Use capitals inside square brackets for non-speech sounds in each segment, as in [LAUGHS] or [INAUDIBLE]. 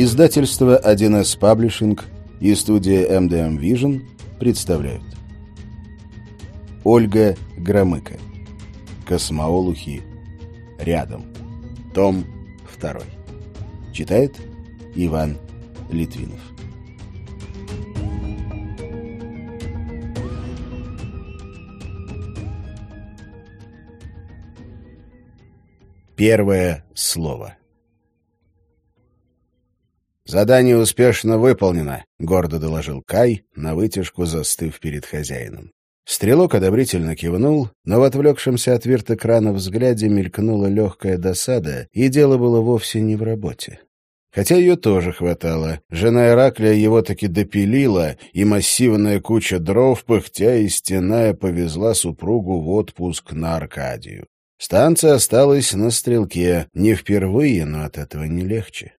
Издательство 1С Паблишинг и студия MDM Vision представляют. Ольга Громыко. Космоолухи рядом Том 2 Читает Иван Литвинов. Первое слово «Задание успешно выполнено», — гордо доложил Кай, на вытяжку застыв перед хозяином. Стрелок одобрительно кивнул, но в отвлекшемся от вирт-экрана взгляде мелькнула легкая досада, и дело было вовсе не в работе. Хотя ее тоже хватало. Жена Ираклия его таки допилила, и массивная куча дров, пыхтя и стеная, повезла супругу в отпуск на Аркадию. Станция осталась на стрелке, не впервые, но от этого не легче.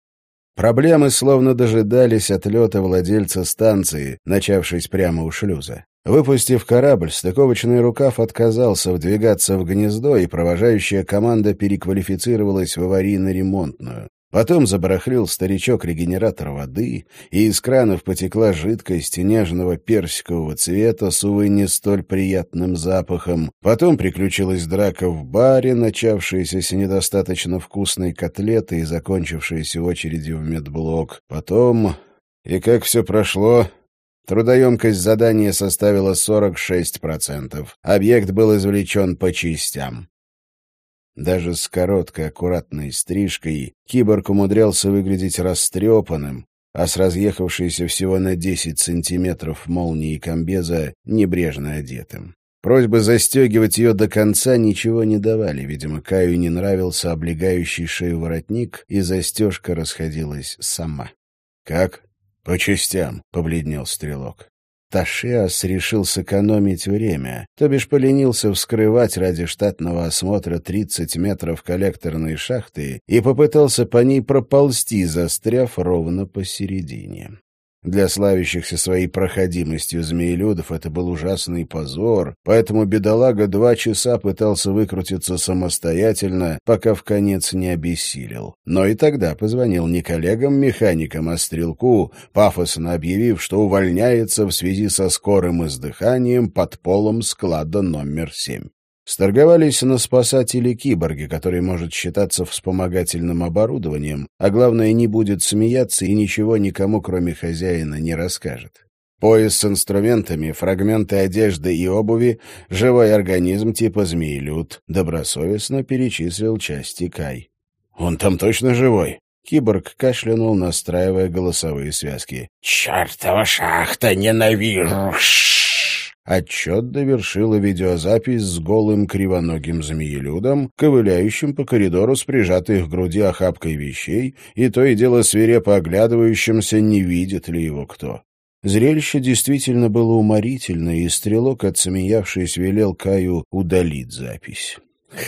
Проблемы словно дожидались отлета владельца станции, начавшись прямо у шлюза. Выпустив корабль, стыковочный рукав отказался вдвигаться в гнездо, и провожающая команда переквалифицировалась в аварийно-ремонтную. Потом забарахлил старичок-регенератор воды, и из кранов потекла жидкость нежного персикового цвета с, увы, не столь приятным запахом. Потом приключилась драка в баре, начавшаяся с недостаточно вкусной котлеты и закончившаяся очередью в медблок. Потом... И как все прошло, Трудоемкость задания составила 46%. Объект был извлечен по частям. Даже с короткой аккуратной стрижкой киборг умудрялся выглядеть растрепанным, а с разъехавшейся всего на 10 сантиметров молнией комбеза небрежно одетым. Просьбы застегивать ее до конца ничего не давали. Видимо, Каю не нравился облегающий шею воротник, и застежка расходилась сама. «Как?» «По частям», — побледнел стрелок. Ташиас решил сэкономить время, то бишь поленился вскрывать ради штатного осмотра 30 метров коллекторной шахты и попытался по ней проползти, застряв ровно посередине. Для славящихся своей проходимостью змеелюдов это был ужасный позор, поэтому бедолага два часа пытался выкрутиться самостоятельно, пока в конец не обессилел. Но и тогда позвонил не коллегам-механикам, а стрелку, пафосно объявив, что увольняется в связи со скорым издыханием под полом склада номер семь. Сторговались на спасателе киборги, который может считаться вспомогательным оборудованием, а главное, не будет смеяться и ничего никому, кроме хозяина, не расскажет. Пояс с инструментами, фрагменты одежды и обуви, живой организм типа змеелюд, добросовестно перечислил части Кай. «Он там точно живой?» Киборг кашлянул, настраивая голосовые связки. «Чертова шахта, ненавижу!» Отчет довершила видеозапись с голым кривоногим змеелюдом, ковыляющим по коридору с прижатой к груди охапкой вещей, и то и дело свирепо оглядывающимся, не видит ли его кто. Зрелище действительно было уморительное, и стрелок, отсмеявшись, велел Каю удалить запись.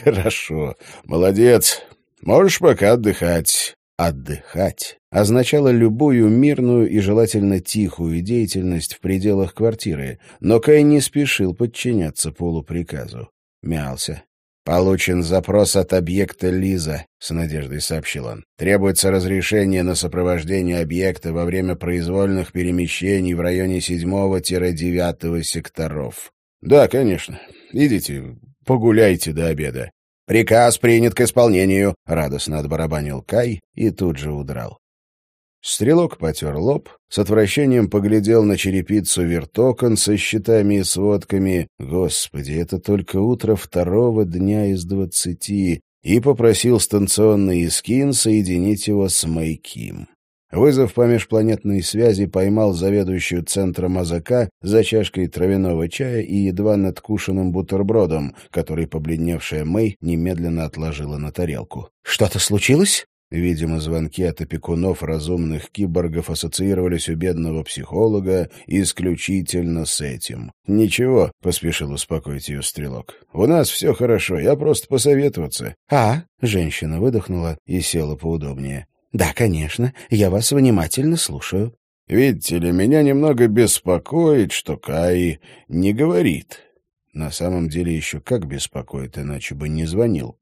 «Хорошо, молодец. Можешь пока отдыхать. Отдыхать означало любую мирную и желательно тихую деятельность в пределах квартиры, но Кай не спешил подчиняться полуприказу. Мялся. «Получен запрос от объекта Лиза», — с надеждой сообщил он. «Требуется разрешение на сопровождение объекта во время произвольных перемещений в районе 7-9 секторов». «Да, конечно. Идите, погуляйте до обеда. «Приказ принят к исполнению», — радостно отбарабанил Кай и тут же удрал. Стрелок потер лоб, с отвращением поглядел на черепицу вертокон со щитами и сводками. Господи, это только утро второго дня из двадцати. И попросил станционный эскин соединить его с Майким. Вызов по межпланетной связи поймал заведующую центром АЗК за чашкой травяного чая и едва надкушенным бутербродом, который побледневшая Мэй немедленно отложила на тарелку. «Что-то случилось?» Видимо, звонки от опекунов разумных киборгов ассоциировались у бедного психолога исключительно с этим. «Ничего», — поспешил успокоить ее стрелок. «У нас все хорошо, я просто посоветоваться». «А?» — женщина выдохнула и села поудобнее. «Да, конечно. Я вас внимательно слушаю». «Видите ли, меня немного беспокоит, что Кай не говорит. На самом деле еще как беспокоит, иначе бы не звонил.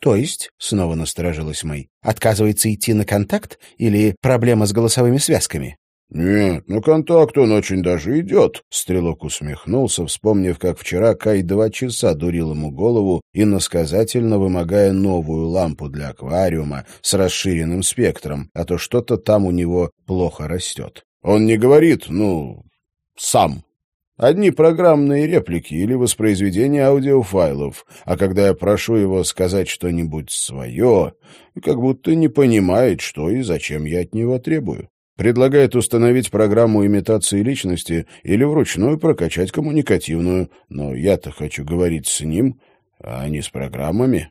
«То есть?» — снова насторожилась Мэй. «Отказывается идти на контакт? Или проблема с голосовыми связками?» «Нет, на контакт он очень даже идет», — Стрелок усмехнулся, вспомнив, как вчера Кай два часа дурил ему голову, иносказательно вымогая новую лампу для аквариума с расширенным спектром, а то что-то там у него плохо растет. «Он не говорит, ну, сам». Одни программные реплики или воспроизведение аудиофайлов, а когда я прошу его сказать что-нибудь свое, как будто не понимает, что и зачем я от него требую. Предлагает установить программу имитации личности или вручную прокачать коммуникативную, но я-то хочу говорить с ним, а не с программами.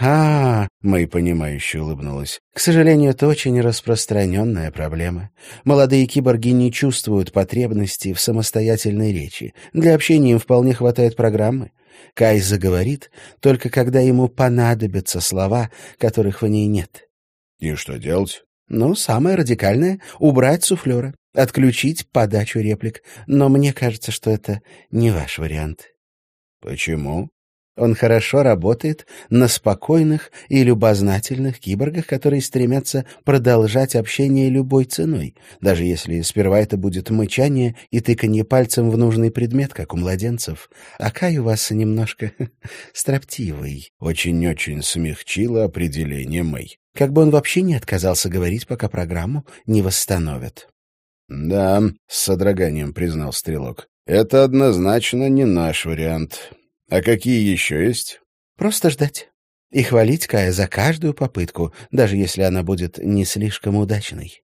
А, -а, Мэй понимающе улыбнулась. К сожалению, это очень распространенная проблема. Молодые киборги не чувствуют потребности в самостоятельной речи. Для общения им вполне хватает программы. Кай заговорит, только когда ему понадобятся слова, которых в ней нет. И что делать? Ну, самое радикальное — убрать суфлера, отключить подачу реплик. Но мне кажется, что это не ваш вариант. Почему? Он хорошо работает на спокойных и любознательных киборгах, которые стремятся продолжать общение любой ценой, даже если сперва это будет мычание и тыканье пальцем в нужный предмет, как у младенцев. А Кай у вас немножко [LAUGHS] строптивый. Очень-очень смягчило определение Мэй. Как бы он вообще не отказался говорить, пока программу не восстановят. — Да, — с содроганием признал Стрелок. — Это однозначно не наш вариант. А какие еще есть? Просто ждать. И хвалить Кая за каждую попытку, даже если она будет не слишком удачной.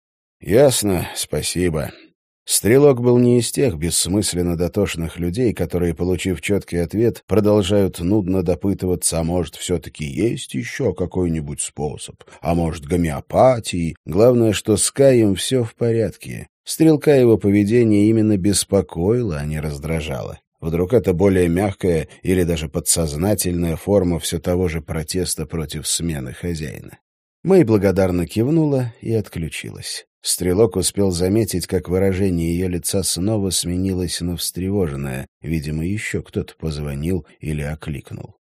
Ясно, спасибо. Стрелок был не из тех бессмысленно дотошных людей, которые, получив четкий ответ, продолжают нудно допытываться, а может, все-таки есть еще какой-нибудь способ, а может, гомеопатии. Главное, что с Каем все в порядке. Стрелка его поведение именно беспокоило, а не раздражало. Вдруг это более мягкая или даже подсознательная форма все того же протеста против смены хозяина. Мэй благодарно кивнула и отключилась. Стрелок успел заметить, как выражение ее лица снова сменилось на встревоженное. Видимо, еще кто-то позвонил или окликнул.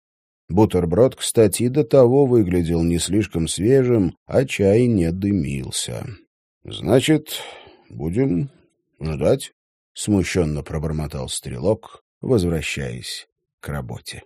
Бутерброд, кстати, до того выглядел не слишком свежим, а чай не дымился. — Значит, будем ждать? — смущенно пробормотал стрелок, возвращаясь к работе.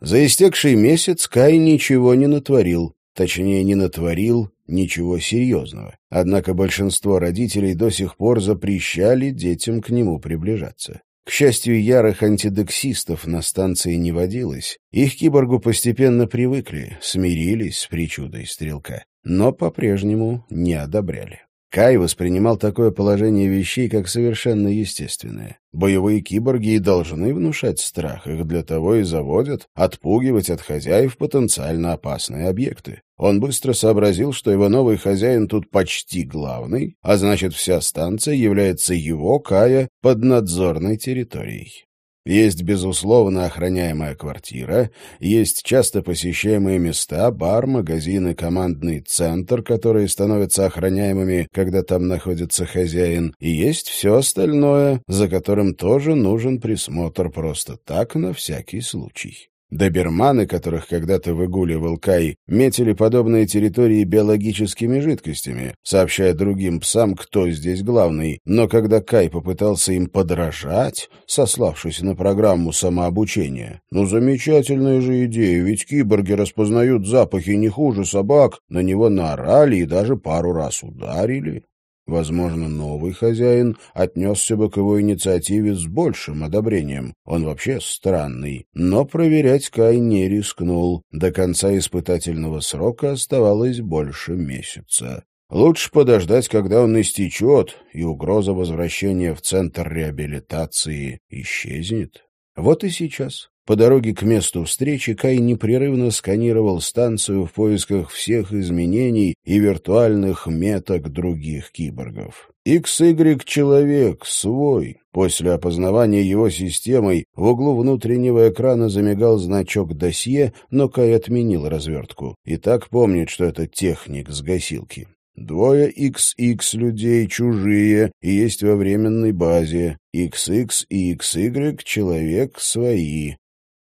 За истекший месяц Кай ничего не натворил, точнее, не натворил ничего серьезного. Однако большинство родителей до сих пор запрещали детям к нему приближаться. К счастью, ярых антидексистов на станции не водилось. Их киборгу постепенно привыкли, смирились с причудой стрелка, но по-прежнему не одобряли. Кай воспринимал такое положение вещей как совершенно естественное. Боевые киборги и должны внушать страх, их для того и заводят, отпугивать от хозяев потенциально опасные объекты. Он быстро сообразил, что его новый хозяин тут почти главный, а значит, вся станция является его, Кая, поднадзорной территорией. Есть, безусловно, охраняемая квартира, есть часто посещаемые места, бар, магазины, командный центр, которые становятся охраняемыми, когда там находится хозяин, и есть все остальное, за которым тоже нужен присмотр просто так, на всякий случай. Доберманы, которых когда-то выгуливал Кай, метили подобные территории биологическими жидкостями, сообщая другим псам, кто здесь главный. Но когда Кай попытался им подражать, сославшись на программу самообучения, ну замечательная же идея, ведь киборги распознают запахи не хуже собак, на него наорали и даже пару раз ударили. Возможно, новый хозяин отнесся бы к его инициативе с большим одобрением. Он вообще странный. Но проверять Кай не рискнул. До конца испытательного срока оставалось больше месяца. Лучше подождать, когда он истечет, и угроза возвращения в центр реабилитации исчезнет. Вот и сейчас. По дороге к месту встречи Кай непрерывно сканировал станцию в поисках всех изменений и виртуальных меток других киборгов. XY-человек, свой. После опознавания его системой в углу внутреннего экрана замигал значок «Досье», но Кай отменил развертку. И так помнит, что это техник с гасилки. Двое XX людей чужие и есть во временной базе. XX и XY человек свои.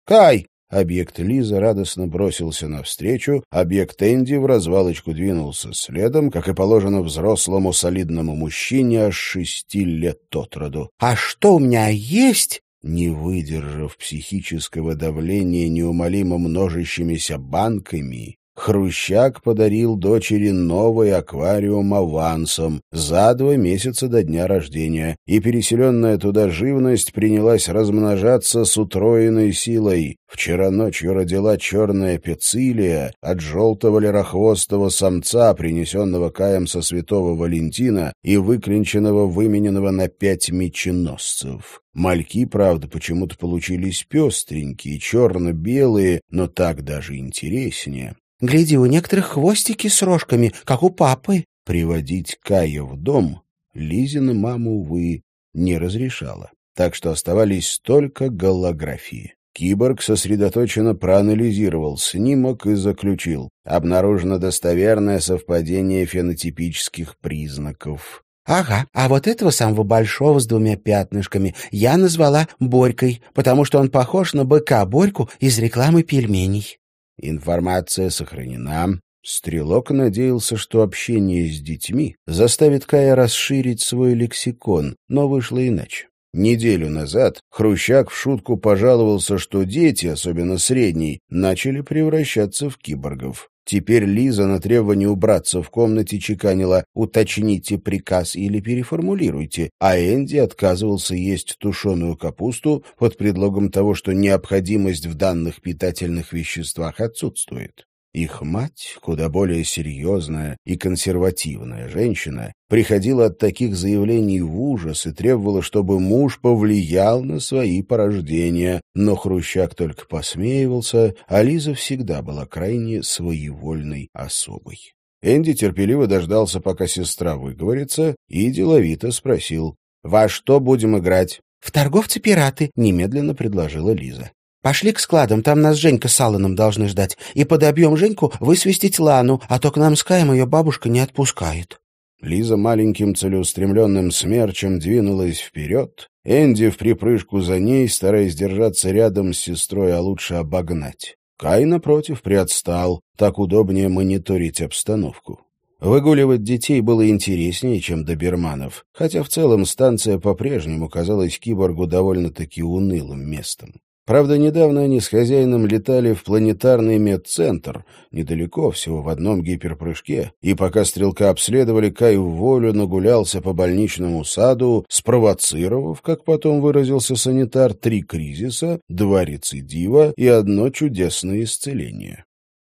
«Кай!» Объект Лиза радостно бросился навстречу, объект Энди в развалочку двинулся следом, как и положено взрослому солидному мужчине аж шести лет от роду. «А что у меня есть?» Не выдержав психического давления неумолимо множащимися банками, Хрущак подарил дочери новый аквариум авансом за два месяца до дня рождения, и переселенная туда живность принялась размножаться с утроенной силой. Вчера ночью родила черная пецилия от желтого лерохвостого самца, принесенного Каем со святого Валентина и выклинченного, вымененного на пять меченосцев. Мальки, правда, почему-то получились пестренькие, черно-белые, но так даже интереснее. Гляди, у некоторых хвостики с рожками, как у папы. Приводить Кая в дом Лизина мама, увы, не разрешала. Так что оставались только голографии. Киборг сосредоточенно проанализировал снимок и заключил. Обнаружено достоверное совпадение фенотипических признаков. «Ага, а вот этого самого большого с двумя пятнышками я назвала Борькой, потому что он похож на быка Борьку из рекламы пельменей». Информация сохранена. Стрелок надеялся, что общение с детьми заставит Кая расширить свой лексикон, но вышло иначе. Неделю назад Хрущак в шутку пожаловался, что дети, особенно средние, начали превращаться в киборгов. Теперь Лиза на требование убраться в комнате чеканила «уточните приказ или переформулируйте», а Энди отказывался есть тушеную капусту под предлогом того, что необходимость в данных питательных веществах отсутствует. Их мать, куда более серьезная и консервативная женщина, приходила от таких заявлений в ужас и требовала, чтобы муж повлиял на свои порождения, но Хрущак только посмеивался, а Лиза всегда была крайне своевольной особой. Энди терпеливо дождался, пока сестра выговорится, и деловито спросил, «Во что будем играть?» «В торговцы-пираты», — немедленно предложила Лиза. Пошли к складам, там нас Женька с Алланом должны ждать. И подобьем Женьку высвистить Лану, а то к нам с Каем ее бабушка не отпускает». Лиза маленьким целеустремленным смерчем двинулась вперед, Энди в припрыжку за ней, стараясь держаться рядом с сестрой, а лучше обогнать. Кай, напротив, приотстал, так удобнее мониторить обстановку. Выгуливать детей было интереснее, чем доберманов, хотя в целом станция по-прежнему казалась киборгу довольно-таки унылым местом. Правда, недавно они с хозяином летали в планетарный медцентр, недалеко, всего в одном гиперпрыжке, и пока стрелка обследовали, Кай в волю нагулялся по больничному саду, спровоцировав, как потом выразился санитар, три кризиса, два рецидива и одно чудесное исцеление.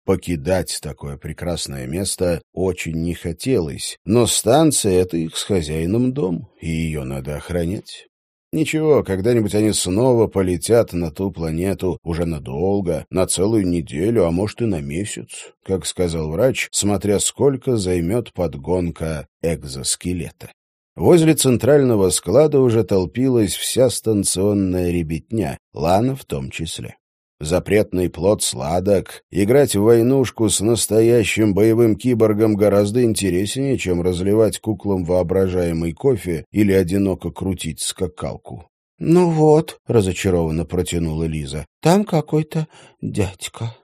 Покидать такое прекрасное место очень не хотелось, но станция — это их с хозяином дом, и ее надо охранять. Ничего, когда-нибудь они снова полетят на ту планету, уже надолго, на целую неделю, а может и на месяц, как сказал врач, смотря сколько займет подгонка экзоскелета. Возле центрального склада уже толпилась вся станционная ребятня, Лана в том числе. Запретный плод сладок. Играть в войнушку с настоящим боевым киборгом гораздо интереснее, чем разливать куклам воображаемый кофе или одиноко крутить скакалку. — Ну вот, — разочарованно протянула Лиза, — там какой-то дядька.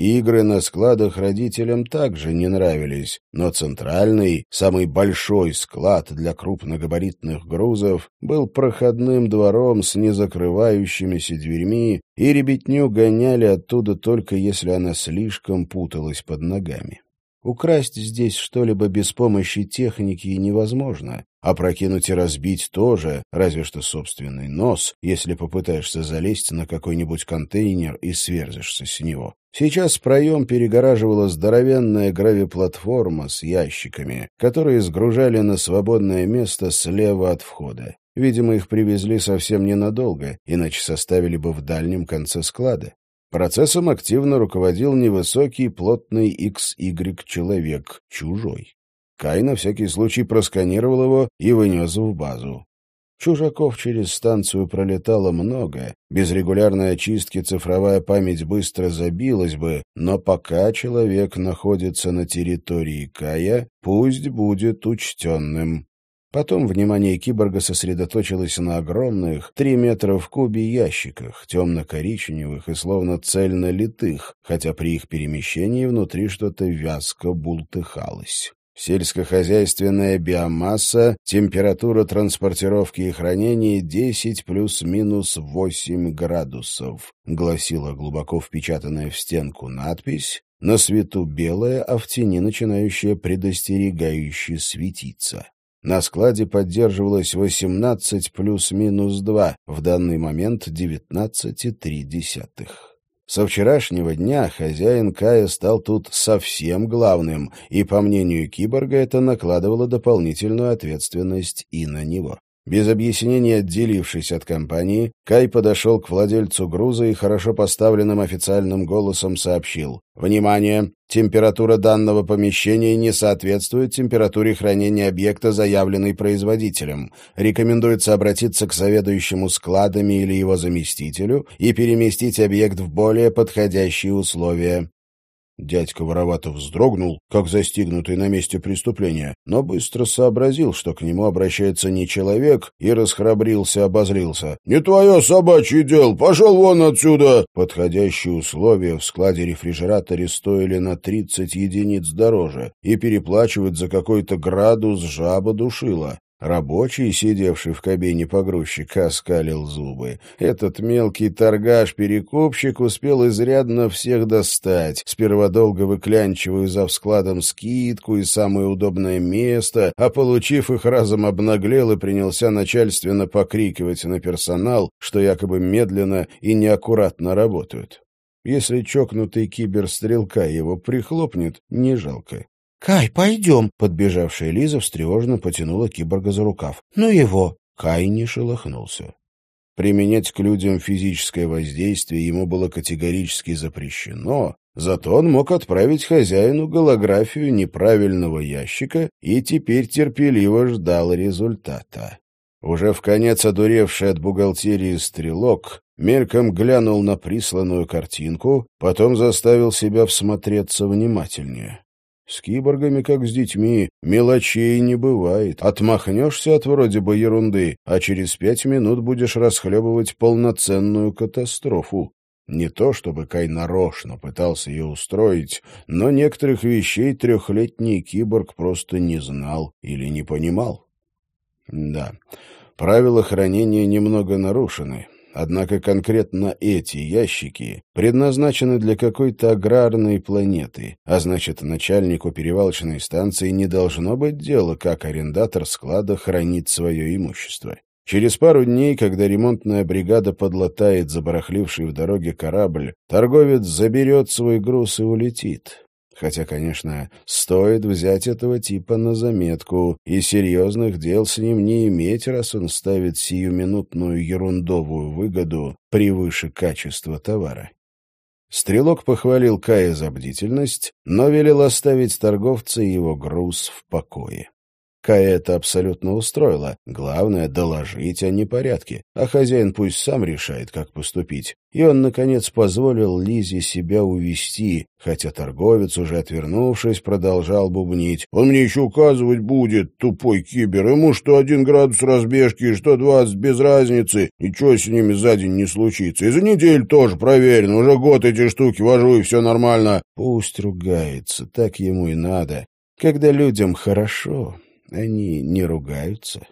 Игры на складах родителям также не нравились, но центральный, самый большой склад для крупногабаритных грузов был проходным двором с незакрывающимися дверьми, и ребятню гоняли оттуда только если она слишком путалась под ногами. Украсть здесь что-либо без помощи техники невозможно, а прокинуть и разбить тоже, разве что собственный нос, если попытаешься залезть на какой-нибудь контейнер и сверзишься с него. Сейчас проем перегораживала здоровенная гравиплатформа с ящиками, которые сгружали на свободное место слева от входа. Видимо, их привезли совсем ненадолго, иначе составили бы в дальнем конце склада. Процессом активно руководил невысокий, плотный XY-человек, чужой. Кай на всякий случай просканировал его и вынес в базу. Чужаков через станцию пролетало много, без регулярной очистки цифровая память быстро забилась бы, но пока человек находится на территории Кая, пусть будет учтенным. Потом внимание киборга сосредоточилось на огромных, три метра в кубе ящиках, темно-коричневых и словно цельно литых, хотя при их перемещении внутри что-то вязко бултыхалось. Сельскохозяйственная биомасса, температура транспортировки и хранения 10 плюс-минус 8 градусов, гласила глубоко впечатанная в стенку надпись, на свету белая, а в тени начинающая предостерегающе светиться. На складе поддерживалось 18 плюс-минус 2, в данный момент 19,3. Со вчерашнего дня хозяин Кая стал тут совсем главным, и, по мнению киборга, это накладывало дополнительную ответственность и на него. Без объяснений отделившись от компании, Кай подошел к владельцу груза и хорошо поставленным официальным голосом сообщил. «Внимание! Температура данного помещения не соответствует температуре хранения объекта, заявленной производителем. Рекомендуется обратиться к заведующему складами или его заместителю и переместить объект в более подходящие условия. Дядька воровато вздрогнул, как застигнутый на месте преступления, но быстро сообразил, что к нему обращается не человек, и расхрабрился, обозрился. «Не твое собачье дело! Пошел вон отсюда!» Подходящие условия в складе рефрижераторе стоили на 30 единиц дороже, и переплачивать за какой-то градус жаба душила. Рабочий, сидевший в кабине погрузчика, оскалил зубы. Этот мелкий торгаш-перекупщик успел изрядно всех достать, сперва долго выклянчивая за складом скидку и самое удобное место, а, получив их, разом обнаглел и принялся начальственно покрикивать на персонал, что якобы медленно и неаккуратно работают. Если чокнутый киберстрелка его прихлопнет, не жалко. «Кай, пойдем!» — подбежавшая Лиза встревоженно потянула киборга за рукав. «Ну его!» Кай не шелохнулся. Применять к людям физическое воздействие ему было категорически запрещено, зато он мог отправить хозяину голографию неправильного ящика и теперь терпеливо ждал результата. Уже в конец одуревший от бухгалтерии стрелок мельком глянул на присланную картинку, потом заставил себя всмотреться внимательнее. С киборгами, как с детьми, мелочей не бывает. Отмахнешься от вроде бы ерунды, а через пять минут будешь расхлебывать полноценную катастрофу. Не то чтобы Кай нарочно пытался ее устроить, но некоторых вещей трехлетний киборг просто не знал или не понимал. Да, правила хранения немного нарушены, Однако конкретно эти ящики предназначены для какой-то аграрной планеты, а значит, начальнику перевалочной станции не должно быть дела, как арендатор склада хранит свое имущество. Через пару дней, когда ремонтная бригада подлатает забарахливший в дороге корабль, торговец заберет свой груз и улетит. Хотя, конечно, стоит взять этого типа на заметку, и серьезных дел с ним не иметь, раз он ставит сиюминутную ерундовую выгоду превыше качества товара. Стрелок похвалил Кая за бдительность, но велел оставить торговца и его груз в покое. Кая это абсолютно устроило. Главное — доложить о непорядке, а хозяин пусть сам решает, как поступить. И он, наконец, позволил Лизе себя увести, хотя торговец, уже отвернувшись, продолжал бубнить. «Он мне еще указывать будет, тупой кибер. Ему что один градус разбежки, что двадцать, без разницы. Ничего с ними за день не случится. И за неделю тоже проверено. Уже год эти штуки вожу, и все нормально». Пусть ругается, так ему и надо. Когда людям хорошо, они не ругаются.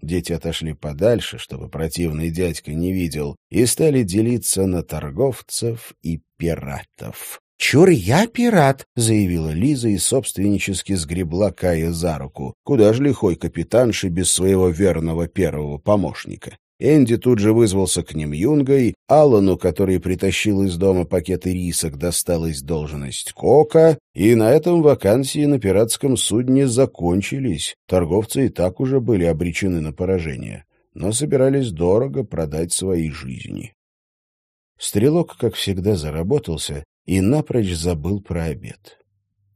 Дети отошли подальше, чтобы противный дядька не видел, и стали делиться на торговцев и пиратов. «Чур, я пират!» — заявила Лиза и собственнически сгребла Кая за руку. Куда ж лихой капитанши без своего верного первого помощника? Энди тут же вызвался к ним юнгой, Аллану, который притащил из дома пакеты рисок, досталась должность кока, и на этом вакансии на пиратском судне закончились. Торговцы и так уже были обречены на поражение, но собирались дорого продать свои жизни. Стрелок, как всегда, заработался и напрочь забыл про обед.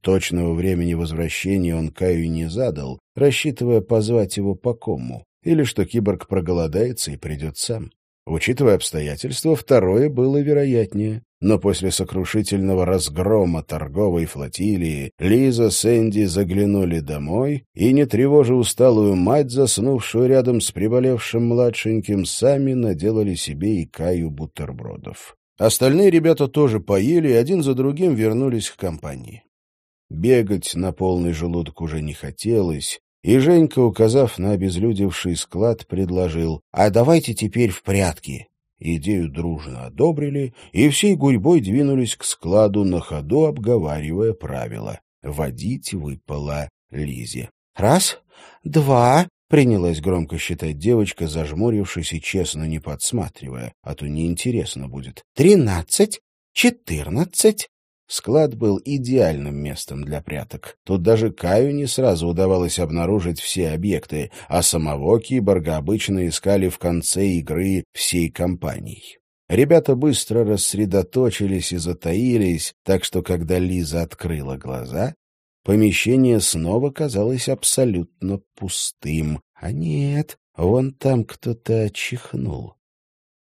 Точного времени возвращения он Каю не задал, рассчитывая позвать его по кому или что киборг проголодается и придет сам. Учитывая обстоятельства, второе было вероятнее. Но после сокрушительного разгрома торговой флотилии Лиза с Энди заглянули домой и, не тревожа усталую мать, заснувшую рядом с приболевшим младшеньким, сами наделали себе и Каю бутербродов. Остальные ребята тоже поели и один за другим вернулись к компании. Бегать на полный желудок уже не хотелось, и Женька, указав на обезлюдевший склад, предложил «А давайте теперь в прятки». Идею дружно одобрили, и всей гурьбой двинулись к складу на ходу, обговаривая правила. Водить выпало Лизе. «Раз, два...» — принялась громко считать девочка, зажмурившись и честно не подсматривая, а то неинтересно будет. «Тринадцать, четырнадцать...» Склад был идеальным местом для пряток. Тут даже Каю не сразу удавалось обнаружить все объекты, а самого киборга обычно искали в конце игры всей компанией. Ребята быстро рассредоточились и затаились, так что когда Лиза открыла глаза, помещение снова казалось абсолютно пустым. А нет, вон там кто-то чихнул.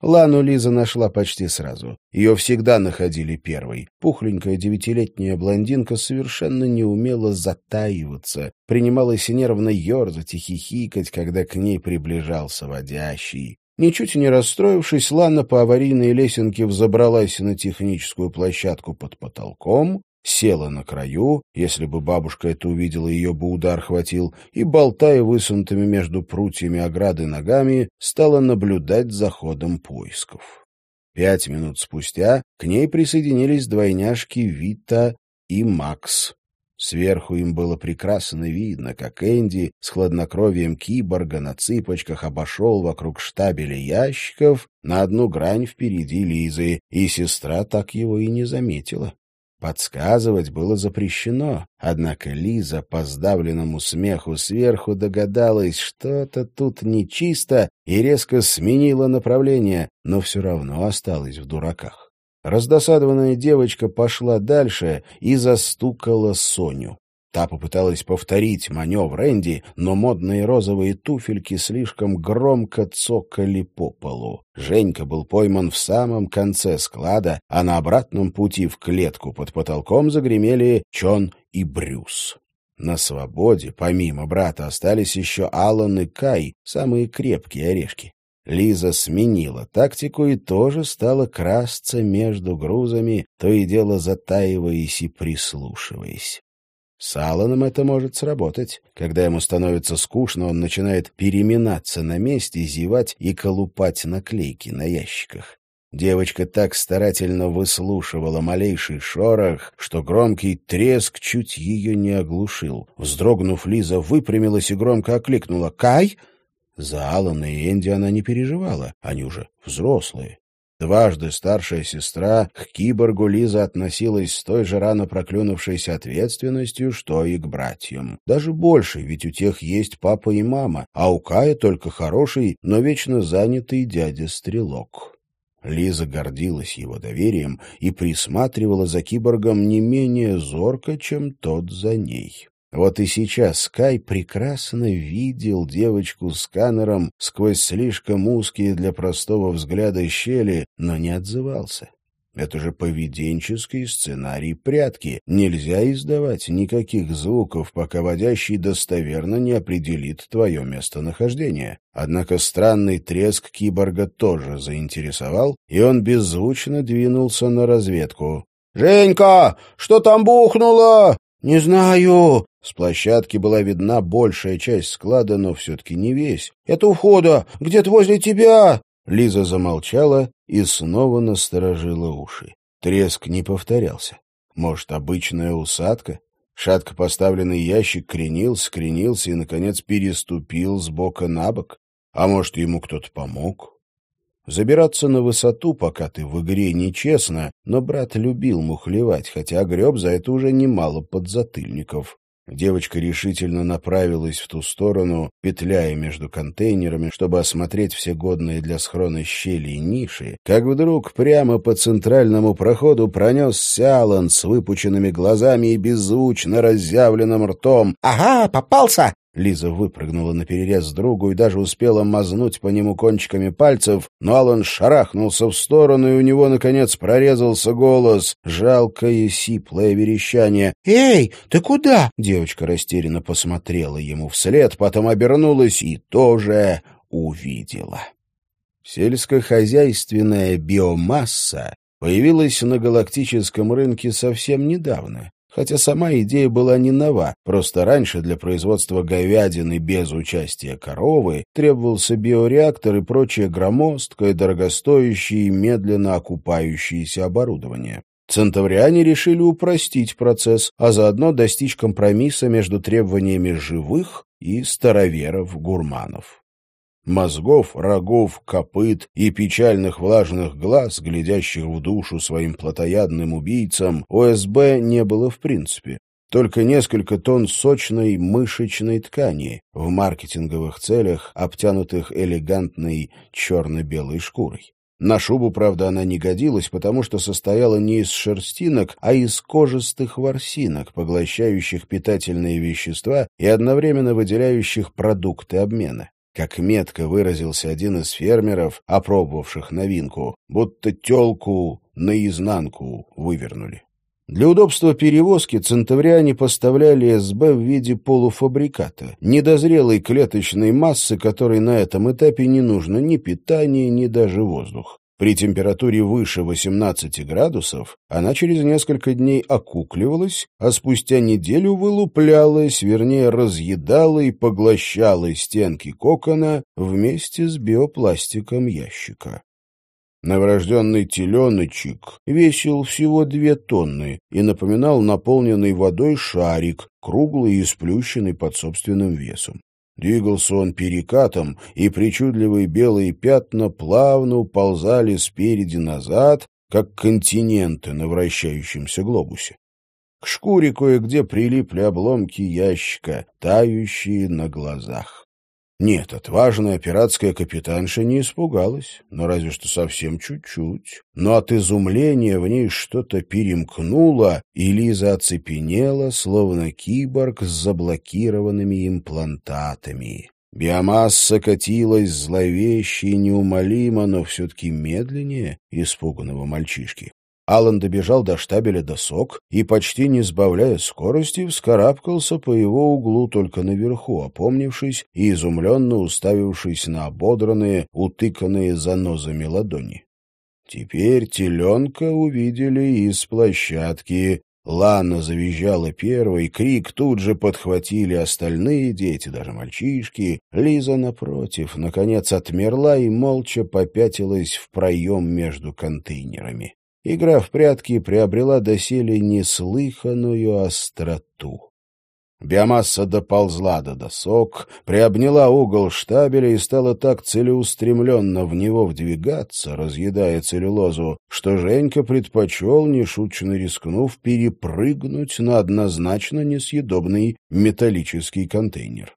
Лану Лиза нашла почти сразу. Ее всегда находили первой. Пухленькая девятилетняя блондинка совершенно не умела затаиваться, принималась нервно ерзать и хихикать, когда к ней приближался водящий. Ничуть не расстроившись, Лана по аварийной лесенке взобралась на техническую площадку под потолком села на краю, если бы бабушка это увидела, ее бы удар хватил, и, болтая высунутыми между прутьями ограды ногами, стала наблюдать за ходом поисков. Пять минут спустя к ней присоединились двойняшки Вита и Макс. Сверху им было прекрасно видно, как Энди с хладнокровием киборга на цыпочках обошел вокруг штабеля ящиков на одну грань впереди Лизы, и сестра так его и не заметила. Подсказывать было запрещено, однако Лиза по сдавленному смеху сверху догадалась, что-то тут нечисто, и резко сменила направление, но все равно осталась в дураках. Раздосадованная девочка пошла дальше и застукала Соню. Та попыталась повторить маневр Энди, но модные розовые туфельки слишком громко цокали по полу. Женька был пойман в самом конце склада, а на обратном пути в клетку под потолком загремели Чон и Брюс. На свободе, помимо брата, остались еще Аллан и Кай, самые крепкие орешки. Лиза сменила тактику и тоже стала красться между грузами, то и дело затаиваясь и прислушиваясь. С Алланом это может сработать. Когда ему становится скучно, он начинает переминаться на месте, зевать и колупать наклейки на ящиках. Девочка так старательно выслушивала малейший шорох, что громкий треск чуть ее не оглушил. Вздрогнув, Лиза выпрямилась и громко окликнула «Кай!». За Алана и Энди она не переживала, они уже взрослые. Дважды старшая сестра к киборгу Лиза относилась с той же рано проклюнувшейся ответственностью, что и к братьям. Даже больше, ведь у тех есть папа и мама, а у Кая только хороший, но вечно занятый дядя-стрелок. Лиза гордилась его доверием и присматривала за киборгом не менее зорко, чем тот за ней. Вот и сейчас Скай прекрасно видел девочку сканером сквозь слишком узкие для простого взгляда щели, но не отзывался. Это же поведенческий сценарий прятки. Нельзя издавать никаких звуков, пока водящий достоверно не определит твое местонахождение. Однако странный треск киборга тоже заинтересовал, и он беззвучно двинулся на разведку. «Женька, что там бухнуло?» «Не знаю», с площадки была видна большая часть склада, но все-таки не весь. «Это у входа! Где-то возле тебя!» Лиза замолчала и снова насторожила уши. Треск не повторялся. Может, обычная усадка? Шатко поставленный ящик кренился, кренился и, наконец, переступил с бока на бок. А может, ему кто-то помог? Забираться на высоту, пока ты в игре, нечестно, но брат любил мухлевать, хотя греб за это уже немало подзатыльников. Девочка решительно направилась в ту сторону, петляя между контейнерами, чтобы осмотреть все годные для схрона щели и ниши, как вдруг прямо по центральному проходу пронесся Алан с выпученными глазами и беззвучно разъявленным ртом. «Ага, попался! Лиза выпрыгнула на перерез другу и даже успела мазнуть по нему кончиками пальцев, но Алан шарахнулся в сторону, и у него, наконец, прорезался голос. Жалкое сиплое верещание. «Эй, ты куда?» Девочка растерянно посмотрела ему вслед, потом обернулась и тоже увидела. Сельскохозяйственная биомасса появилась на галактическом рынке совсем недавно хотя сама идея была не нова, просто раньше для производства говядины без участия коровы требовался биореактор и прочее громоздкое, дорогостоящее и медленно окупающееся оборудование. Центавриане решили упростить процесс, а заодно достичь компромисса между требованиями живых и староверов-гурманов. Мозгов, рогов, копыт и печальных влажных глаз, глядящих в душу своим плотоядным убийцам, ОСБ не было в принципе. Только несколько тонн сочной мышечной ткани в маркетинговых целях, обтянутых элегантной черно-белой шкурой. На шубу, правда, она не годилась, потому что состояла не из шерстинок, а из кожистых ворсинок, поглощающих питательные вещества и одновременно выделяющих продукты обмена. Как метко выразился один из фермеров, опробовавших новинку, будто телку наизнанку вывернули. Для удобства перевозки центавриане поставляли СБ в виде полуфабриката, недозрелой клеточной массы, которой на этом этапе не нужно ни питание, ни даже воздух. При температуре выше 18 градусов она через несколько дней окукливалась, а спустя неделю вылуплялась, вернее, разъедала и поглощала стенки кокона вместе с биопластиком ящика. Новорожденный теленочек весил всего две тонны и напоминал наполненный водой шарик, круглый и сплющенный под собственным весом. Двигался он перекатом, и причудливые белые пятна плавно уползали спереди назад, как континенты на вращающемся глобусе. К шкуре кое-где прилипли обломки ящика, тающие на глазах. Нет, отважная пиратская капитанша не испугалась, но разве что совсем чуть-чуть. Но от изумления в ней что-то перемкнуло, и Лиза оцепенела, словно киборг с заблокированными имплантатами. Биомасса катилась зловеще и неумолимо, но все-таки медленнее испуганного мальчишки. Алан добежал до штабеля досок и, почти не сбавляя скорости, вскарабкался по его углу только наверху, опомнившись и изумленно уставившись на ободранные, утыканные занозами ладони. Теперь теленка увидели из площадки. Лана завизжала первой, крик тут же подхватили остальные дети, даже мальчишки. Лиза, напротив, наконец отмерла и молча попятилась в проем между контейнерами. Игра в прятки приобрела доселе неслыханную остроту. Биомасса доползла до досок, приобняла угол штабеля и стала так целеустремленно в него вдвигаться, разъедая целлюлозу, что Женька предпочел, нешуточно рискнув, перепрыгнуть на однозначно несъедобный металлический контейнер.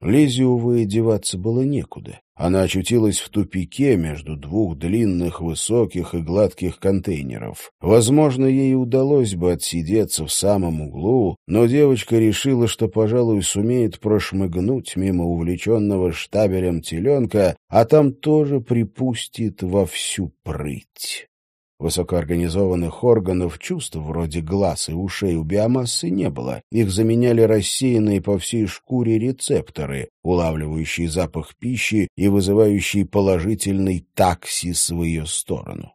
Лизе, увы, деваться было некуда. Она очутилась в тупике между двух длинных, высоких и гладких контейнеров. Возможно, ей удалось бы отсидеться в самом углу, но девочка решила, что, пожалуй, сумеет прошмыгнуть мимо увлеченного штабелем теленка, а там тоже припустит во всю прыть. Высокоорганизованных органов чувств вроде глаз и ушей у биомассы не было. Их заменяли рассеянные по всей шкуре рецепторы, улавливающие запах пищи и вызывающие положительный таксис в ее сторону.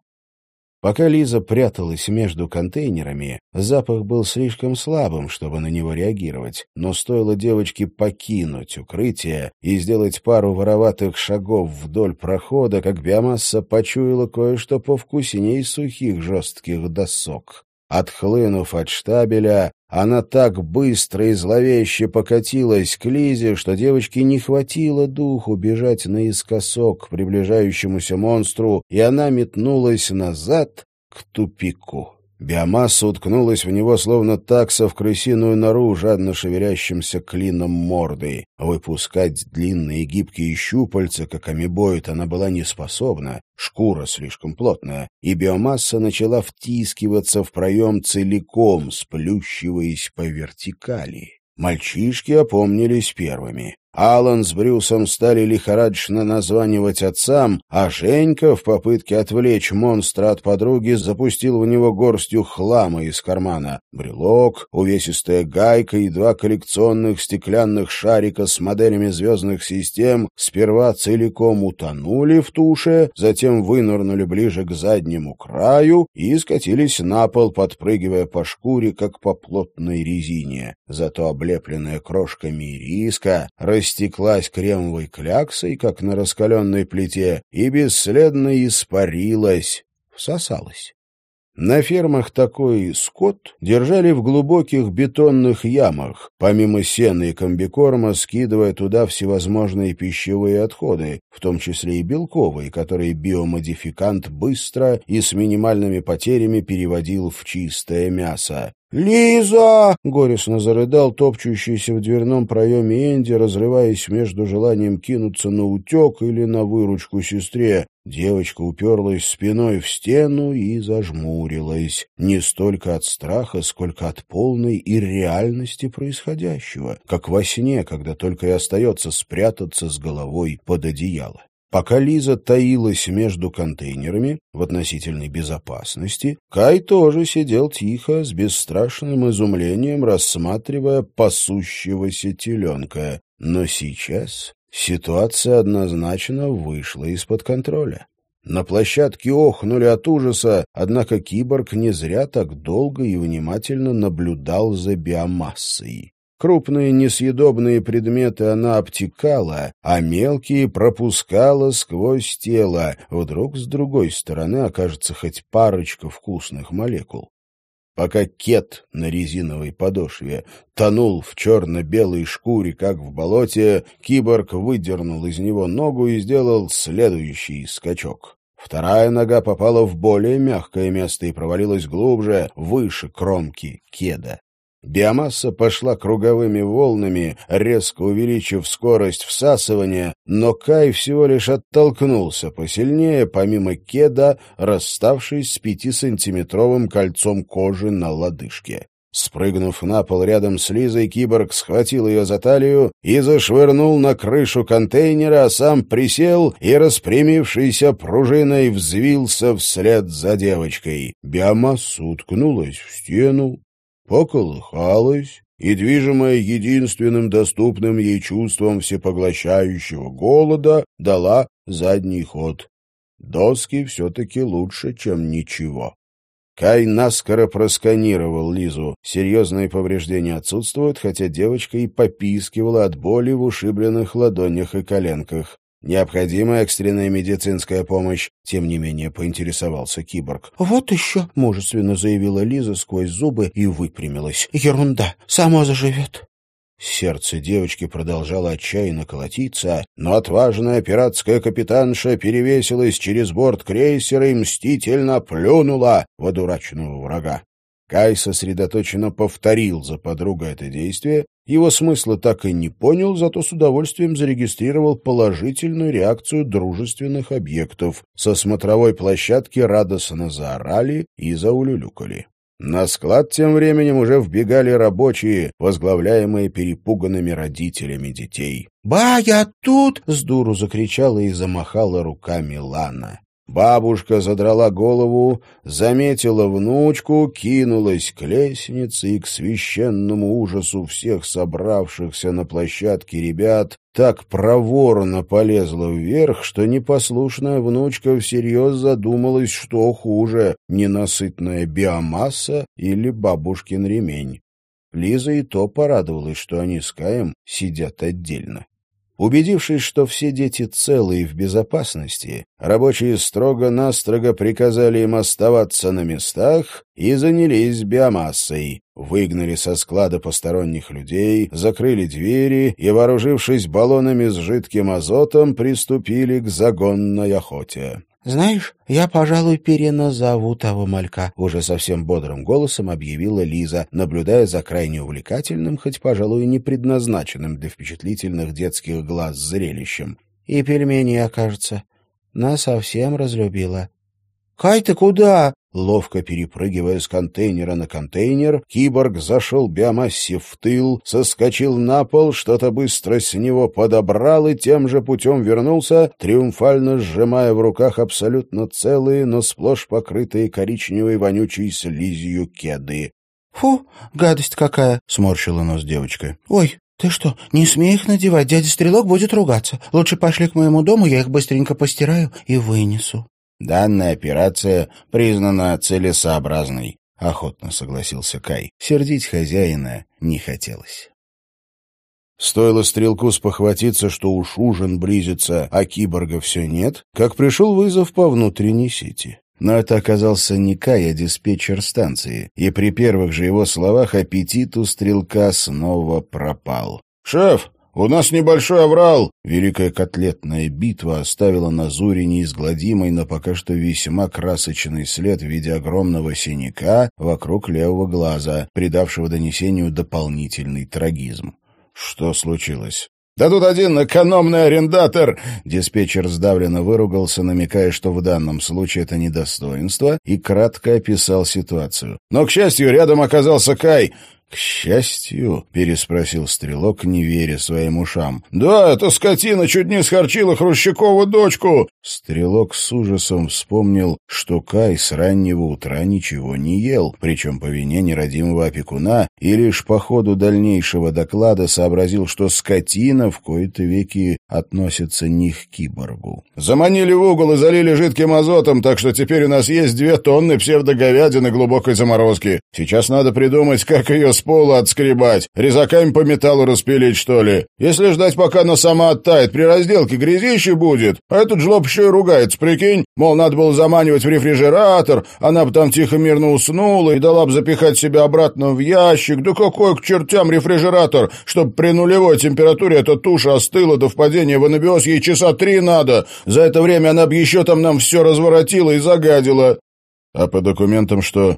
Пока Лиза пряталась между контейнерами, запах был слишком слабым, чтобы на него реагировать, но стоило девочке покинуть укрытие и сделать пару вороватых шагов вдоль прохода, как биомасса почуяла кое-что повкусней сухих жестких досок. Отхлынув от штабеля, она так быстро и зловеще покатилась к Лизе, что девочке не хватило духу бежать наискосок к приближающемуся монстру, и она метнулась назад к тупику. Биомасса уткнулась в него, словно такса в крысиную нору, жадно шевелящимся клином мордой. Выпускать длинные гибкие щупальца, как амебоид, она была не способна, шкура слишком плотная, и биомасса начала втискиваться в проем целиком, сплющиваясь по вертикали. Мальчишки опомнились первыми. Алан с Брюсом стали лихорадочно названивать отцам, а Женька в попытке отвлечь монстра от подруги запустил в него горстью хлама из кармана. Брелок, увесистая гайка и два коллекционных стеклянных шарика с моделями звездных систем сперва целиком утонули в туше, затем вынырнули ближе к заднему краю и скатились на пол, подпрыгивая по шкуре, как по плотной резине. Зато облепленная крошками риска растеклась кремовой кляксой, как на раскаленной плите, и бесследно испарилась, всосалась. На фермах такой скот держали в глубоких бетонных ямах, помимо сена и комбикорма, скидывая туда всевозможные пищевые отходы, в том числе и белковые, которые биомодификант быстро и с минимальными потерями переводил в чистое мясо. «Лиза!» — горестно зарыдал топчущийся в дверном проеме Энди, разрываясь между желанием кинуться на утек или на выручку сестре. Девочка уперлась спиной в стену и зажмурилась. Не столько от страха, сколько от полной и реальности происходящего, как во сне, когда только и остается спрятаться с головой под одеяло. Пока Лиза таилась между контейнерами в относительной безопасности, Кай тоже сидел тихо, с бесстрашным изумлением, рассматривая пасущегося теленка. Но сейчас ситуация однозначно вышла из-под контроля. На площадке охнули от ужаса, однако киборг не зря так долго и внимательно наблюдал за биомассой. Крупные несъедобные предметы она обтекала, а мелкие пропускала сквозь тело. Вдруг с другой стороны окажется хоть парочка вкусных молекул. Пока кет на резиновой подошве тонул в черно-белой шкуре, как в болоте, киборг выдернул из него ногу и сделал следующий скачок. Вторая нога попала в более мягкое место и провалилась глубже, выше кромки кеда. Биомасса пошла круговыми волнами, резко увеличив скорость всасывания, но Кай всего лишь оттолкнулся посильнее, помимо кеда, расставшись с пятисантиметровым кольцом кожи на лодыжке. Спрыгнув на пол рядом с Лизой, киборг схватил ее за талию и зашвырнул на крышу контейнера, а сам присел и, распрямившийся пружиной, взвился вслед за девочкой. Биомасса уткнулась в стену, поколыхалась и, движимая единственным доступным ей чувством всепоглощающего голода, дала задний ход. Доски все-таки лучше, чем ничего. Кай наскоро просканировал Лизу. Серьезные повреждения отсутствуют, хотя девочка и попискивала от боли в ушибленных ладонях и коленках. Необходима экстренная медицинская помощь, тем не менее поинтересовался киборг. Вот еще, мужественно заявила Лиза сквозь зубы и выпрямилась. Ерунда, само заживет. Сердце девочки продолжало отчаянно колотиться, но отважная пиратская капитанша перевесилась через борт крейсера и мстительно плюнула в одураченного врага. Кай сосредоточенно повторил за подругой это действие, его смысла так и не понял, зато с удовольствием зарегистрировал положительную реакцию дружественных объектов. Со смотровой площадки радостно заорали и заулюлюкали. На склад тем временем уже вбегали рабочие, возглавляемые перепуганными родителями детей. «Ба, я тут!» — с дуру закричала и замахала руками Лана. Бабушка задрала голову, заметила внучку, кинулась к лестнице и к священному ужасу всех собравшихся на площадке ребят так проворно полезла вверх, что непослушная внучка всерьез задумалась, что хуже — ненасытная биомасса или бабушкин ремень. Лиза и то порадовалась, что они с Каем сидят отдельно. Убедившись, что все дети целы и в безопасности, рабочие строго-настрого приказали им оставаться на местах и занялись биомассой. Выгнали со склада посторонних людей, закрыли двери и, вооружившись баллонами с жидким азотом, приступили к загонной охоте. «Знаешь, я, пожалуй, переназову того малька», — уже совсем бодрым голосом объявила Лиза, наблюдая за крайне увлекательным, хоть, пожалуй, не предназначенным для впечатлительных детских глаз зрелищем. «И пельмени, окажется, нас совсем разлюбила». «Кай, ты куда?» Ловко перепрыгивая с контейнера на контейнер, киборг зашел биомассе в тыл, соскочил на пол, что-то быстро с него подобрал и тем же путем вернулся, триумфально сжимая в руках абсолютно целые, но сплошь покрытые коричневой вонючей слизью кеды. — Фу, гадость какая! — сморщила нос девочка. — Ой, «Ты что, не смей их надевать, дядя Стрелок будет ругаться. Лучше пошли к моему дому, я их быстренько постираю и вынесу». «Данная операция признана целесообразной», — охотно согласился Кай. Сердить хозяина не хотелось. Стоило стрелку спохватиться, что уж ужин близится, а киборга все нет, как пришел вызов по внутренней сети. Но это оказался не Кай, а диспетчер станции, и при первых же его словах аппетит у стрелка снова пропал. «Шеф, у нас небольшой оврал!» Великая котлетная битва оставила на Зуре неизгладимый, но пока что весьма красочный след в виде огромного синяка вокруг левого глаза, придавшего донесению дополнительный трагизм. «Что случилось?» «Да тут один экономный арендатор!» Диспетчер сдавленно выругался, намекая, что в данном случае это недостоинство, и кратко описал ситуацию. «Но, к счастью, рядом оказался Кай. «К счастью?» — переспросил Стрелок, не веря своим ушам. «Да, эта скотина чуть не схорчила Хрущакову дочку!» Стрелок с ужасом вспомнил, что Кай с раннего утра ничего не ел, причем по вине нерадимого опекуна, и лишь по ходу дальнейшего доклада сообразил, что скотина в кои-то веки относится не к киборгу. «Заманили в угол и залили жидким азотом, так что теперь у нас есть две тонны псевдоговядины глубокой заморозки. Сейчас надо придумать, как ее с пола отскребать, резаками по металлу распилить, что ли. Если ждать, пока она сама оттает, при разделке грязище будет. А этот жлоб еще и ругается, прикинь. Мол, надо было заманивать в рефрижератор, она бы там тихо-мирно уснула и дала бы запихать себя обратно в ящик. Да какой к чертям рефрижератор, чтобы при нулевой температуре эта туша остыла до впадения в анабиоз, ей часа три надо. За это время она бы еще там нам все разворотила и загадила. А по документам что?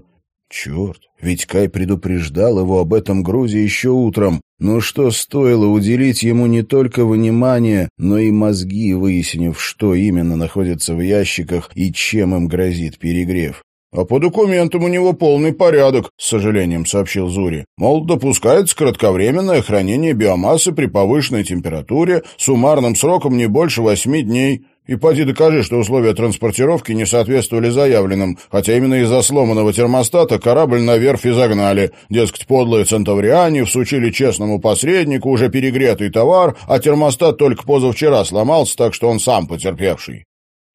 Черт, ведь Кай предупреждал его об этом грузе еще утром. Но что стоило уделить ему не только внимание, но и мозги, выяснив, что именно находится в ящиках и чем им грозит перегрев. «А по документам у него полный порядок», — с сожалением сообщил Зури. «Мол, допускается кратковременное хранение биомассы при повышенной температуре суммарным сроком не больше восьми дней. И поди докажи, что условия транспортировки не соответствовали заявленным, хотя именно из-за сломанного термостата корабль на верфь и загнали. Дескать, подлые центавриане всучили честному посреднику уже перегретый товар, а термостат только позавчера сломался, так что он сам потерпевший.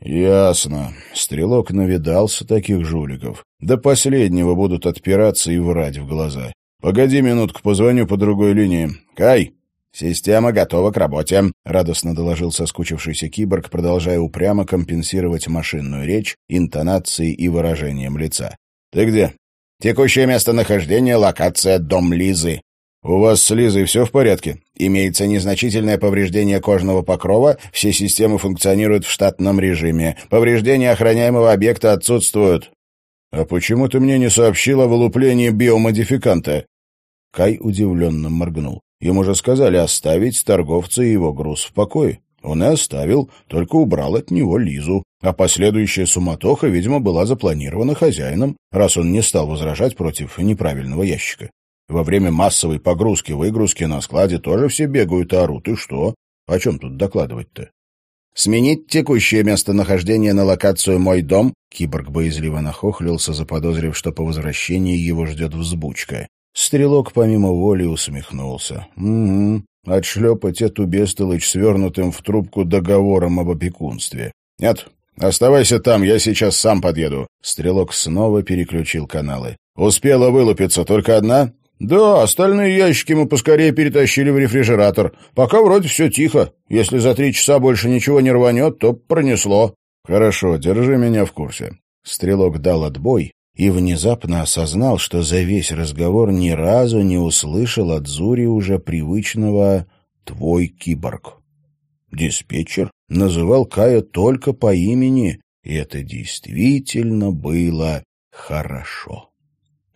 «Ясно. Стрелок навидался таких жуликов. До последнего будут отпираться и врать в глаза. Погоди минутку, позвоню по другой линии. Кай, «Система готова к работе», — радостно доложил соскучившийся киборг, продолжая упрямо компенсировать машинную речь, интонацией и выражением лица. «Ты где?» «Текущее местонахождение, локация «Дом Лизы». «У вас с Лизой все в порядке?» «Имеется незначительное повреждение кожного покрова, все системы функционируют в штатном режиме. Повреждения охраняемого объекта отсутствуют». «А почему ты мне не сообщил о вылуплении биомодификанта?» Кай удивленно моргнул. Ему же сказали оставить торговца и его груз в покое. Он и оставил, только убрал от него Лизу. А последующая суматоха, видимо, была запланирована хозяином, раз он не стал возражать против неправильного ящика. Во время массовой погрузки-выгрузки на складе тоже все бегают и орут. И что? О чем тут докладывать-то? «Сменить текущее местонахождение на локацию «Мой дом»?» Киборг боязливо нахохлился, заподозрив, что по возвращении его ждет взбучка. Стрелок помимо воли усмехнулся. «Угу, отшлепать эту бестолочь свернутым в трубку договором об опекунстве. Нет, оставайся там, я сейчас сам подъеду». Стрелок снова переключил каналы. «Успела вылупиться только одна?» «Да, остальные ящики мы поскорее перетащили в рефрижератор. Пока вроде все тихо. Если за три часа больше ничего не рванет, то пронесло». «Хорошо, держи меня в курсе». Стрелок дал отбой и внезапно осознал, что за весь разговор ни разу не услышал от Зури уже привычного «твой киборг». Диспетчер называл Кая только по имени, и это действительно было хорошо.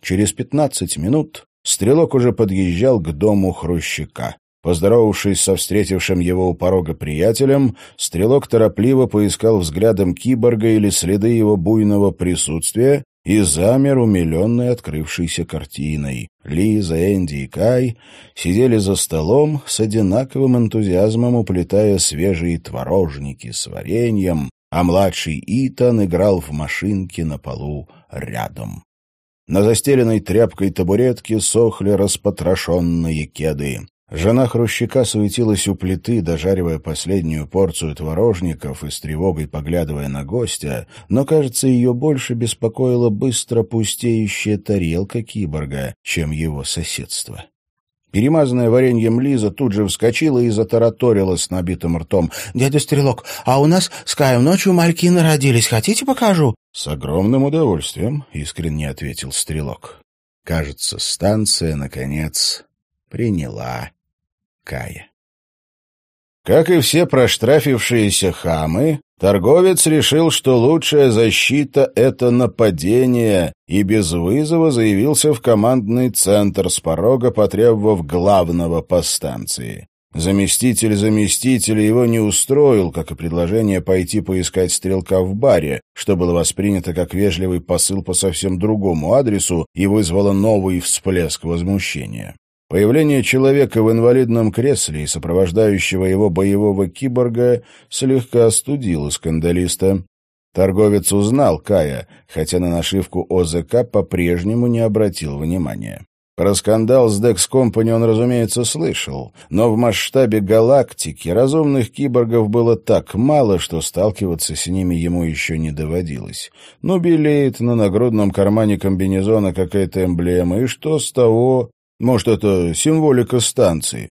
Через пятнадцать минут стрелок уже подъезжал к дому Хрущика. Поздоровавшись со встретившим его у порога приятелем, стрелок торопливо поискал взглядом киборга или следы его буйного присутствия и замер умиленный открывшейся картиной. Лиза, Энди и Кай сидели за столом с одинаковым энтузиазмом, уплетая свежие творожники с вареньем, а младший Итан играл в машинке на полу рядом. На застеленной тряпкой табуретке сохли распотрошенные кеды. Жена хрущика суетилась у плиты, дожаривая последнюю порцию творожников и с тревогой поглядывая на гостя, но, кажется, ее больше беспокоила быстро пустеющая тарелка киборга, чем его соседство. Перемазанная вареньем Лиза тут же вскочила и затараторила с набитым ртом. «Дядя Стрелок, а у нас с Каем ночью мальки народились. Хотите, покажу?» «С огромным удовольствием», — искренне ответил Стрелок. Кажется, станция, наконец, приняла Кая. Как и все проштрафившиеся хамы, торговец решил, что лучшая защита — это нападение, и без вызова заявился в командный центр с порога, потребовав главного по станции. Заместитель заместителя его не устроил, как и предложение пойти поискать стрелка в баре, что было воспринято как вежливый посыл по совсем другому адресу и вызвало новый всплеск возмущения. Появление человека в инвалидном кресле и сопровождающего его боевого киборга слегка остудило скандалиста. Торговец узнал Кая, хотя на нашивку ОЗК по-прежнему не обратил внимания. Про скандал с Dex Company он, разумеется, слышал, но в масштабе галактики разумных киборгов было так мало, что сталкиваться с ними ему еще не доводилось. Ну, белеет на нагрудном кармане комбинезона какая-то эмблема, и что с того? Может, это символика станции.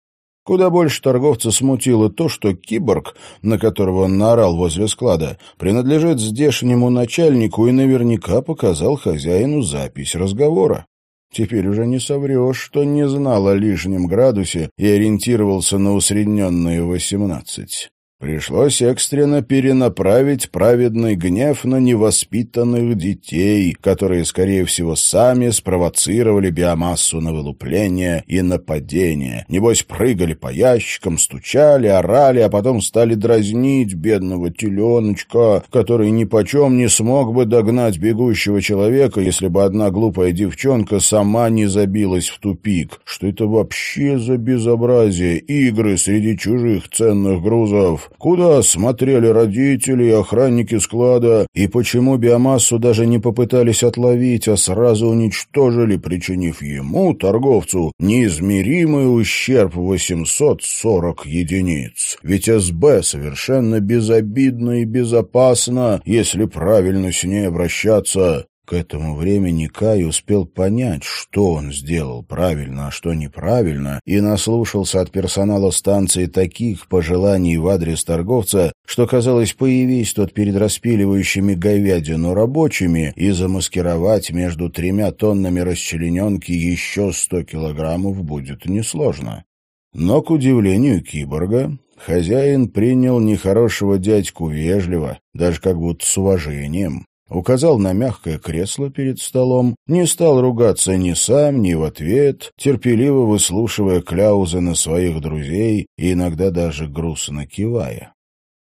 Куда больше торговца смутило то, что киборг, на которого он наорал возле склада, принадлежит здешнему начальнику и наверняка показал хозяину запись разговора. Теперь уже не соврешь, что не знал о лишнем градусе и ориентировался на усредненные восемнадцать. Пришлось экстренно перенаправить праведный гнев на невоспитанных детей, которые, скорее всего, сами спровоцировали биомассу на вылупление и нападение. Небось, прыгали по ящикам, стучали, орали, а потом стали дразнить бедного теленочка, который нипочем не смог бы догнать бегущего человека, если бы одна глупая девчонка сама не забилась в тупик. Что это вообще за безобразие? Игры среди чужих ценных грузов. Куда смотрели родители и охранники склада, и почему биомассу даже не попытались отловить, а сразу уничтожили, причинив ему, торговцу, неизмеримый ущерб в 840 единиц. Ведь СБ совершенно безобидно и безопасно, если правильно с ней обращаться. К этому времени Кай успел понять, что он сделал правильно, а что неправильно, и наслушался от персонала станции таких пожеланий в адрес торговца, что, казалось, появись тот перед распиливающими говядину рабочими и замаскировать между тремя тоннами расчлененки еще сто килограммов будет несложно. Но, к удивлению киборга, хозяин принял нехорошего дядьку вежливо, даже как будто с уважением указал на мягкое кресло перед столом, не стал ругаться ни сам, ни в ответ, терпеливо выслушивая кляузы на своих друзей и иногда даже грустно кивая.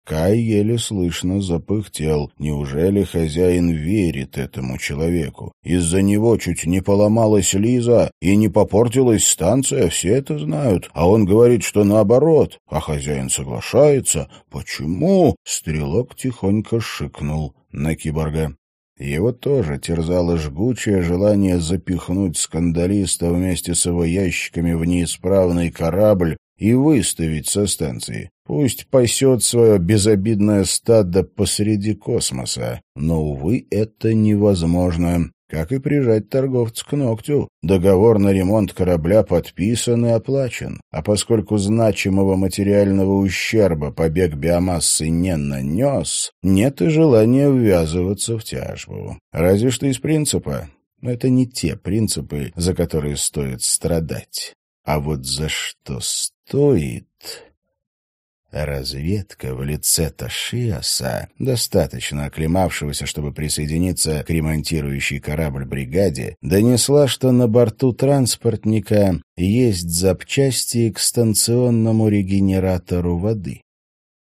Кай еле слышно запыхтел. Неужели хозяин верит этому человеку? Из-за него чуть не поломалась Лиза и не попортилась станция, все это знают. А он говорит, что наоборот. А хозяин соглашается. Почему? Стрелок тихонько шикнул на киборга. Его тоже терзало жгучее желание запихнуть скандалиста вместе с его ящиками в неисправный корабль и выставить со станции. Пусть пасет свое безобидное стадо посреди космоса. Но, увы, это невозможно как и прижать торговца к ногтю. Договор на ремонт корабля подписан и оплачен, а поскольку значимого материального ущерба побег биомассы не нанес, нет и желания ввязываться в тяжбу. Разве что из принципа. Но это не те принципы, за которые стоит страдать. А вот за что стоит... Разведка в лице Ташиаса, достаточно оклемавшегося, чтобы присоединиться к ремонтирующей корабль бригаде, донесла, что на борту транспортника есть запчасти к станционному регенератору воды.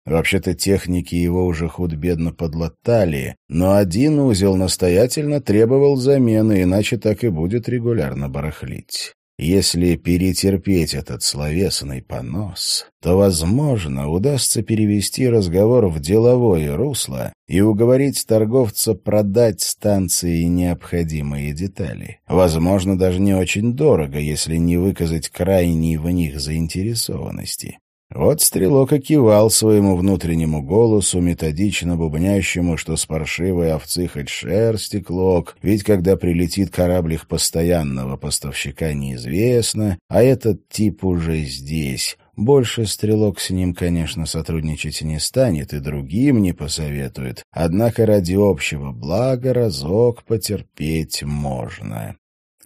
Вообще-то техники его уже худ-бедно подлатали, но один узел настоятельно требовал замены, иначе так и будет регулярно барахлить. Если перетерпеть этот словесный понос, то, возможно, удастся перевести разговор в деловое русло и уговорить торговца продать станции необходимые детали. Возможно, даже не очень дорого, если не выказать крайней в них заинтересованности. Вот стрелок окивал своему внутреннему голосу, методично бубнящему, что с паршивой овцы хоть шерсти клок, ведь когда прилетит корабль их постоянного поставщика неизвестно, а этот тип уже здесь. Больше стрелок с ним, конечно, сотрудничать не станет и другим не посоветует, однако ради общего блага разок потерпеть можно.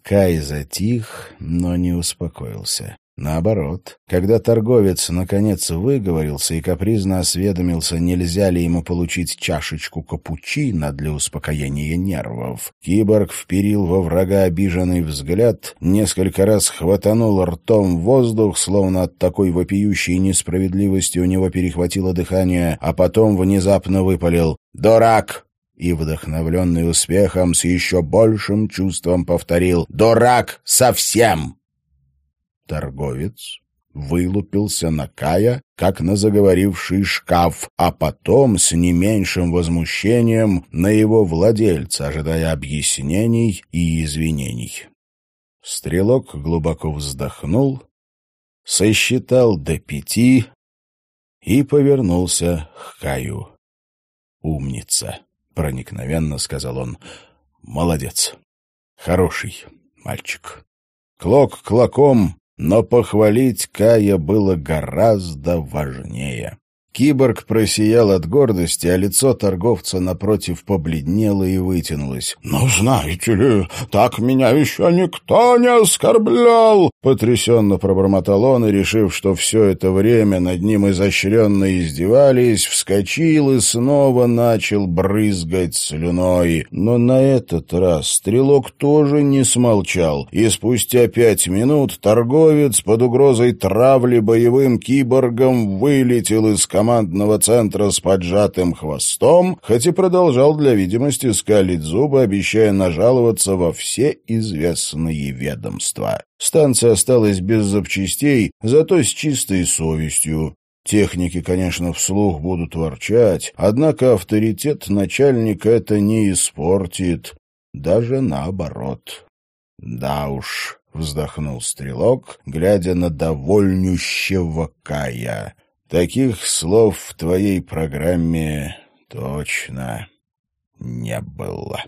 Кай затих, но не успокоился. Наоборот, когда торговец наконец выговорился и капризно осведомился, нельзя ли ему получить чашечку капучино для успокоения нервов, киборг вперил во врага обиженный взгляд, несколько раз хватанул ртом воздух, словно от такой вопиющей несправедливости у него перехватило дыхание, а потом внезапно выпалил «Дурак!» и, вдохновленный успехом, с еще большим чувством повторил «Дурак совсем!» Торговец вылупился на Кая, как на заговоривший шкаф, а потом с не меньшим возмущением на его владельца, ожидая объяснений и извинений. Стрелок глубоко вздохнул, сосчитал до пяти и повернулся к Каю. «Умница!» — проникновенно сказал он. «Молодец! Хороший мальчик!» Клок клоком, но похвалить Кая было гораздо важнее. Киборг просиял от гордости, а лицо торговца напротив побледнело и вытянулось. «Ну, знаете ли, так меня еще никто не оскорблял!» Потрясенно пробормотал он и, решив, что все это время над ним изощренно издевались, вскочил и снова начал брызгать слюной. Но на этот раз стрелок тоже не смолчал, и спустя пять минут торговец под угрозой травли боевым киборгом вылетел из командного центра с поджатым хвостом, хоть и продолжал для видимости скалить зубы, обещая нажаловаться во все известные ведомства. Станция осталась без запчастей, зато с чистой совестью. Техники, конечно, вслух будут ворчать, однако авторитет начальника это не испортит, даже наоборот. Да уж, вздохнул стрелок, глядя на довольнющего Кая. Таких слов в твоей программе точно не было.